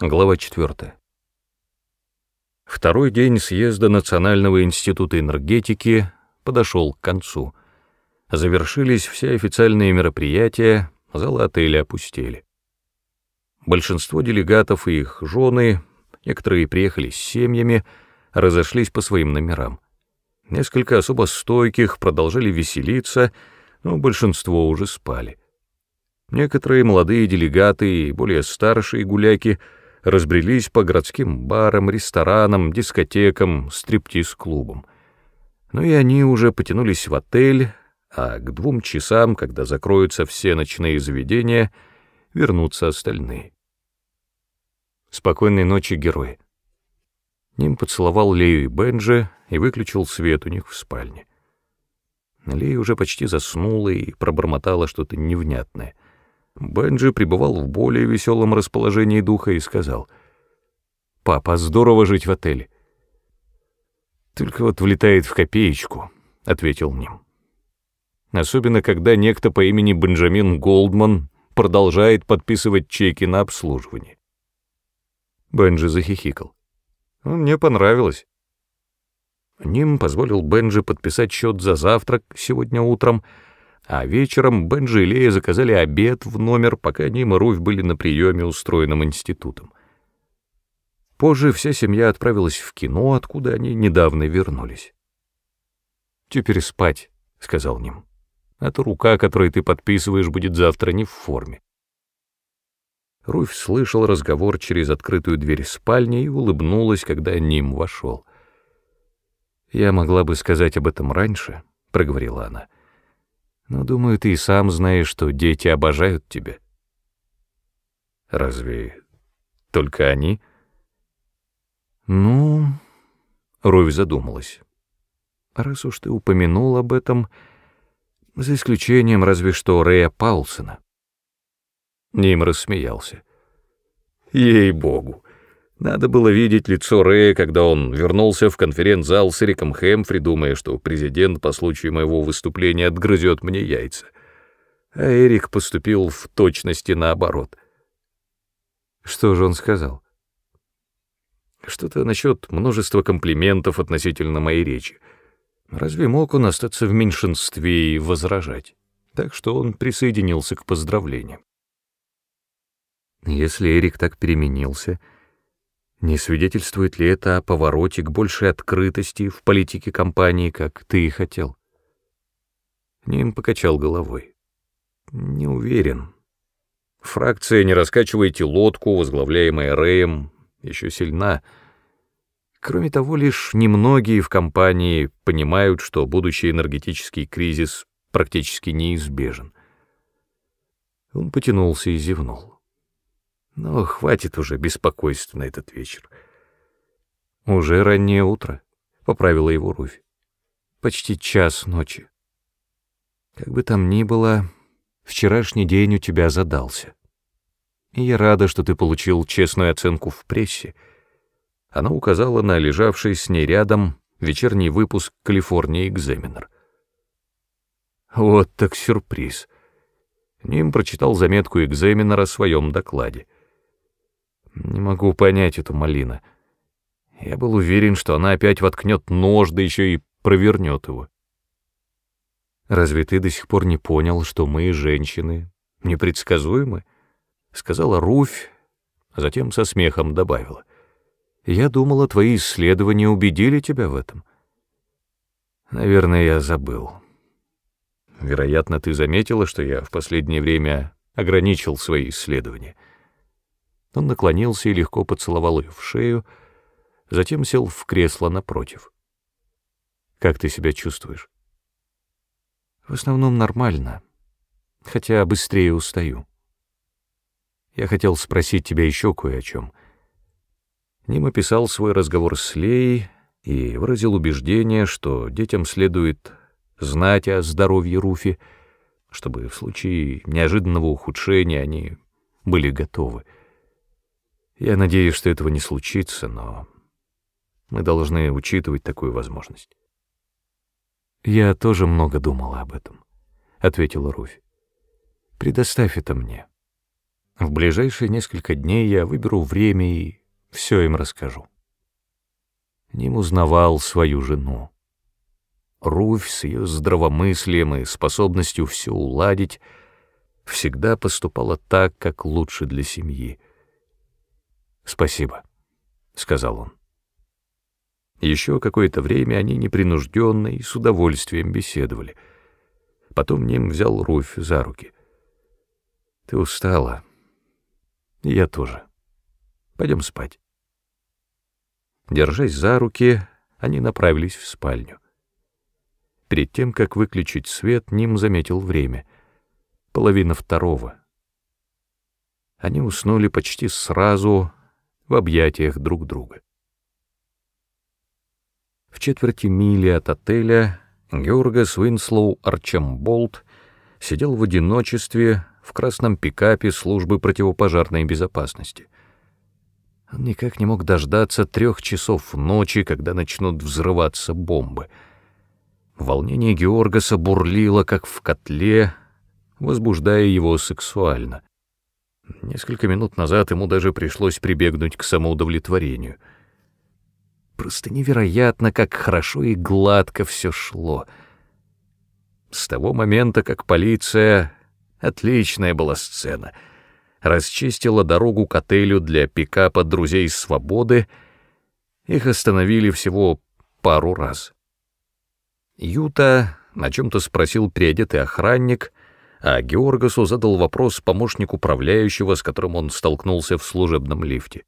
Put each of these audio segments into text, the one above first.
Глава 4. Второй день съезда Национального института энергетики подошел к концу. Завершились все официальные мероприятия, залы отеля опустели. Большинство делегатов и их жены, некоторые приехали с семьями, разошлись по своим номерам. Несколько особо стойких продолжали веселиться, но большинство уже спали. Некоторые молодые делегаты и более старшие гуляки — разбрелись по городским барам, ресторанам, дискотекам, стриптиз-клубам. Но и они уже потянулись в отель, а к двум часам, когда закроются все ночные заведения, вернутся остальные. Спокойной ночи, герои. Ним поцеловал Лею и Бенджи и выключил свет у них в спальне. Лея уже почти заснула и пробормотала что-то невнятное — Бенджи пребывал в более веселом расположении духа и сказал, «Папа, здорово жить в отеле». «Только вот влетает в копеечку», — ответил Ним. «Особенно, когда некто по имени Бенджамин Голдман продолжает подписывать чеки на обслуживание». Бенджи захихикал. «Мне понравилось». Ним позволил Бенджи подписать счет за завтрак сегодня утром, — а вечером Бенджи и Лея заказали обед в номер, пока Ним и Руфь были на приеме, устроенном институтом. Позже вся семья отправилась в кино, откуда они недавно вернулись. «Теперь спать», — сказал Ним. «А то рука, которой ты подписываешь, будет завтра не в форме». Руфь слышал разговор через открытую дверь спальни и улыбнулась, когда Ним вошел. «Я могла бы сказать об этом раньше», — проговорила она. Но, думаю, ты и сам знаешь, что дети обожают тебя. Разве только они? Ну, Руфь задумалась. Раз уж ты упомянул об этом, за исключением разве что Рэя Паулсона. Ним рассмеялся. Ей-богу, надо было видеть лицо Рэя, когда он вернулся в конференц-зал с Эриком Хэмфри, думая, что президент по случаю моего выступления отгрызет мне яйца. А Эрик поступил в точности наоборот. Что же он сказал? Что-то насчет множества комплиментов относительно моей речи. Разве мог он остаться в меньшинстве и возражать? Так что он присоединился к поздравлениям. Если Эрик так переменился, не свидетельствует ли это о повороте к большей открытости в политике компании, как ты и хотел? Ним покачал головой. Не уверен. Фракция «Не раскачивайте лодку», возглавляемая Рэем, еще сильна. Кроме того, лишь немногие в компании понимают, что будущий энергетический кризис практически неизбежен. Он потянулся и зевнул. Но хватит уже беспокойств на этот вечер. Уже раннее утро, — поправила его Руфь. Почти час ночи. Как бы там ни было, вчерашний день у тебя задался. И я рада, что ты получил честную оценку в прессе. Она указала на лежавший с ней рядом вечерний выпуск «Калифорния Экзаменер». Вот так сюрприз. Ним прочитал заметку экзаменера о своем докладе — не могу понять эту малина. Я был уверен, что она опять воткнет нож, да еще и провернет его. Разве ты до сих пор не понял, что мы, женщины, непредсказуемы? Сказала Руфь, а затем со смехом добавила. Я думала, твои исследования убедили тебя в этом. Наверное, я забыл. Вероятно, ты заметила, что я в последнее время ограничил свои исследования — он наклонился и легко поцеловал ее в шею, затем сел в кресло напротив. «Как ты себя чувствуешь?» «В основном нормально, хотя быстрее устаю. Я хотел спросить тебя еще кое о чем». Ним описал свой разговор с Леей и выразил убеждение, что детям следует знать о здоровье Руфи, чтобы в случае неожиданного ухудшения они были готовы. Я надеюсь, что этого не случится, но мы должны учитывать такую возможность. Я тоже много думала об этом, ответила Руфь. Предоставь это мне. В ближайшие несколько дней я выберу время и все им расскажу. Ним узнавал свою жену. Руфь с ее здравомыслием и способностью все уладить всегда поступала так, как лучше для семьи. «Спасибо», — сказал он. Еще какое-то время они непринужденно и с удовольствием беседовали. Потом Ним взял Руфь за руки. «Ты устала?» «Я тоже. Пойдем спать». Держась за руки, они направились в спальню. Перед тем, как выключить свет, Ним заметил время. Половина второго. Они уснули почти сразу в объятиях друг друга. В четверти мили от отеля Георгас Уинслоу Арчамболт сидел в одиночестве в красном пикапе службы противопожарной безопасности. Он никак не мог дождаться трех часов ночи, когда начнут взрываться бомбы — Волнение Георгаса бурлило, как в котле, возбуждая его сексуально. Несколько минут назад ему даже пришлось прибегнуть к самоудовлетворению. Просто невероятно, как хорошо и гладко все шло. С того момента, как полиция... Отличная была сцена. Расчистила дорогу к отелю для пикапа «Друзей Свободы». Их остановили всего пару раз. Юта о чем-то спросил приодетый охранник, а Георгасу задал вопрос помощник управляющего, с которым он столкнулся в служебном лифте.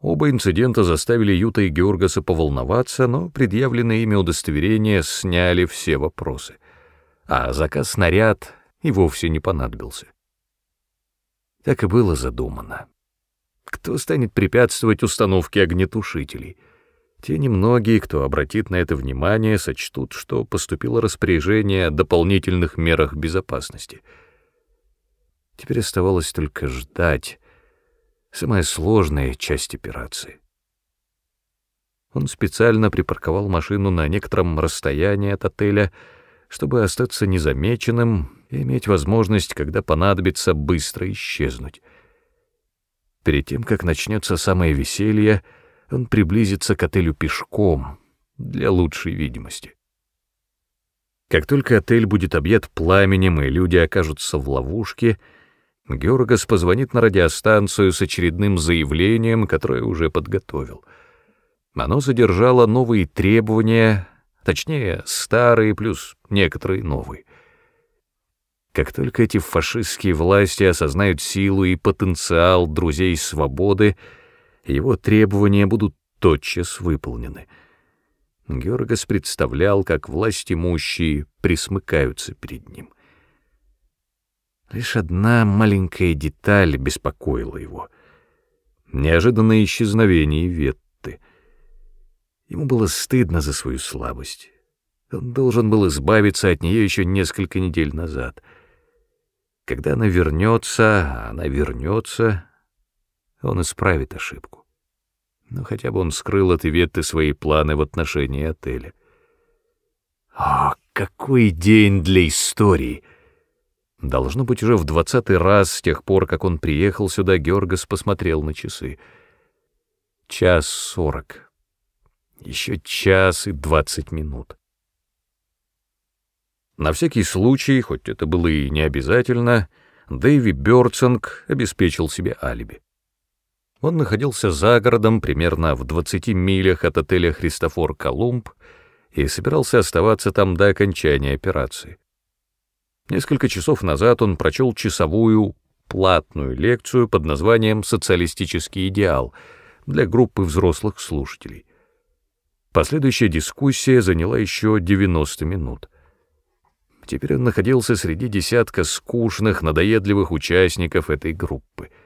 Оба инцидента заставили Юта и Георгаса поволноваться, но предъявленные ими удостоверения сняли все вопросы, а заказ-снаряд и вовсе не понадобился. Так и было задумано. Кто станет препятствовать установке огнетушителей — те немногие, кто обратит на это внимание, сочтут, что поступило распоряжение о дополнительных мерах безопасности. Теперь оставалось только ждать. Самая сложная часть операции. Он специально припарковал машину на некотором расстоянии от отеля, чтобы остаться незамеченным и иметь возможность, когда понадобится, быстро исчезнуть. Перед тем, как начнется самое веселье, он приблизится к отелю пешком для лучшей видимости. Как только отель будет объят пламенем и люди окажутся в ловушке, Георгас позвонит на радиостанцию с очередным заявлением, которое уже подготовил. Оно задержало новые требования, точнее, старые плюс некоторые новые. Как только эти фашистские власти осознают силу и потенциал друзей свободы, его требования будут тотчас выполнены. Георгас представлял, как власть имущие присмыкаются перед ним. Лишь одна маленькая деталь беспокоила его. Неожиданное исчезновение Ветты. Ему было стыдно за свою слабость. Он должен был избавиться от нее еще несколько недель назад. Когда она вернется, а она вернется, он исправит ошибку. Но хотя бы он скрыл от Иветты свои планы в отношении отеля. О, какой день для истории! Должно быть, уже в двадцатый раз с тех пор, как он приехал сюда, Георгас посмотрел на часы. Час сорок. Еще час и двадцать минут. На всякий случай, хоть это было и не обязательно, Дэйви Бёрцинг обеспечил себе алиби. Он находился за городом, примерно в 20 милях от отеля «Христофор Колумб», и собирался оставаться там до окончания операции. Несколько часов назад он прочел часовую платную лекцию под названием «Социалистический идеал» для группы взрослых слушателей. Последующая дискуссия заняла еще 90 минут. Теперь он находился среди десятка скучных, надоедливых участников этой группы —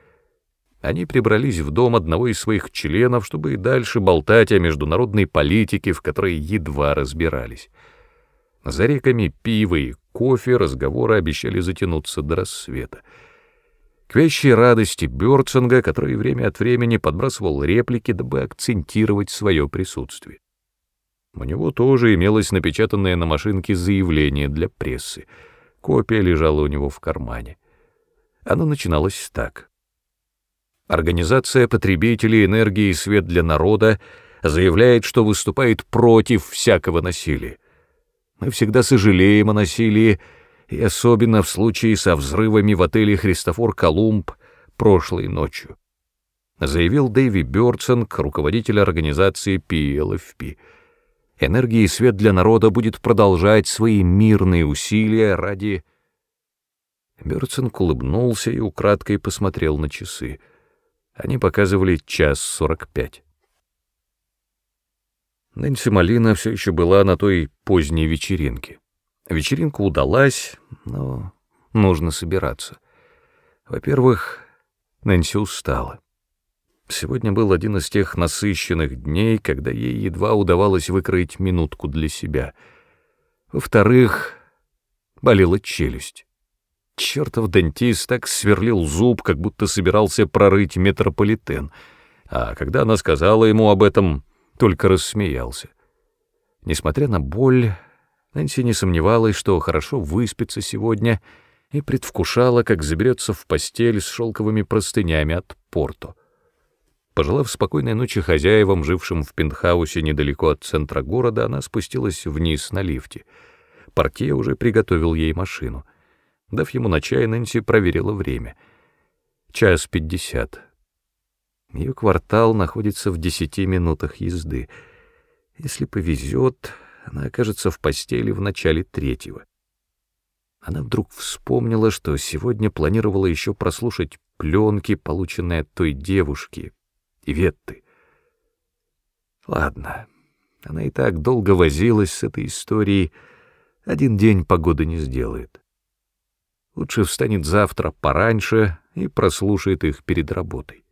они прибрались в дом одного из своих членов, чтобы и дальше болтать о международной политике, в которой едва разбирались. За реками пива и кофе разговоры обещали затянуться до рассвета. К вещей радости Бёрцинга, который время от времени подбрасывал реплики, дабы акцентировать свое присутствие. У него тоже имелось напечатанное на машинке заявление для прессы. Копия лежала у него в кармане. Оно начиналось так. Организация потребителей энергии и свет для народа заявляет, что выступает против всякого насилия. Мы всегда сожалеем о насилии, и особенно в случае со взрывами в отеле «Христофор Колумб» прошлой ночью. Заявил Дэйви Бёрдсонг, руководитель организации PLFP. Энергия и свет для народа будет продолжать свои мирные усилия ради... Бёрдсонг улыбнулся и украдкой посмотрел на часы. Они показывали час сорок пять. Нэнси Малина все еще была на той поздней вечеринке. Вечеринка удалась, но нужно собираться. Во-первых, Нэнси устала. Сегодня был один из тех насыщенных дней, когда ей едва удавалось выкроить минутку для себя. Во-вторых, болела челюсть. Чертов дентист так сверлил зуб, как будто собирался прорыть метрополитен, а когда она сказала ему об этом, только рассмеялся. Несмотря на боль, Нэнси не сомневалась, что хорошо выспится сегодня, и предвкушала, как заберется в постель с шелковыми простынями от Порту. Пожелав спокойной ночи хозяевам, жившим в пентхаусе недалеко от центра города, она спустилась вниз на лифте. Портье уже приготовил ей машину — Дав ему на чай, Нэнси проверила время. Час пятьдесят. Ее квартал находится в десяти минутах езды. Если повезет, она окажется в постели в начале третьего. Она вдруг вспомнила, что сегодня планировала еще прослушать пленки, полученные от той девушки, Иветты. Ладно, она и так долго возилась с этой историей, один день погоды не сделает. Лучше встанет завтра пораньше и прослушает их перед работой.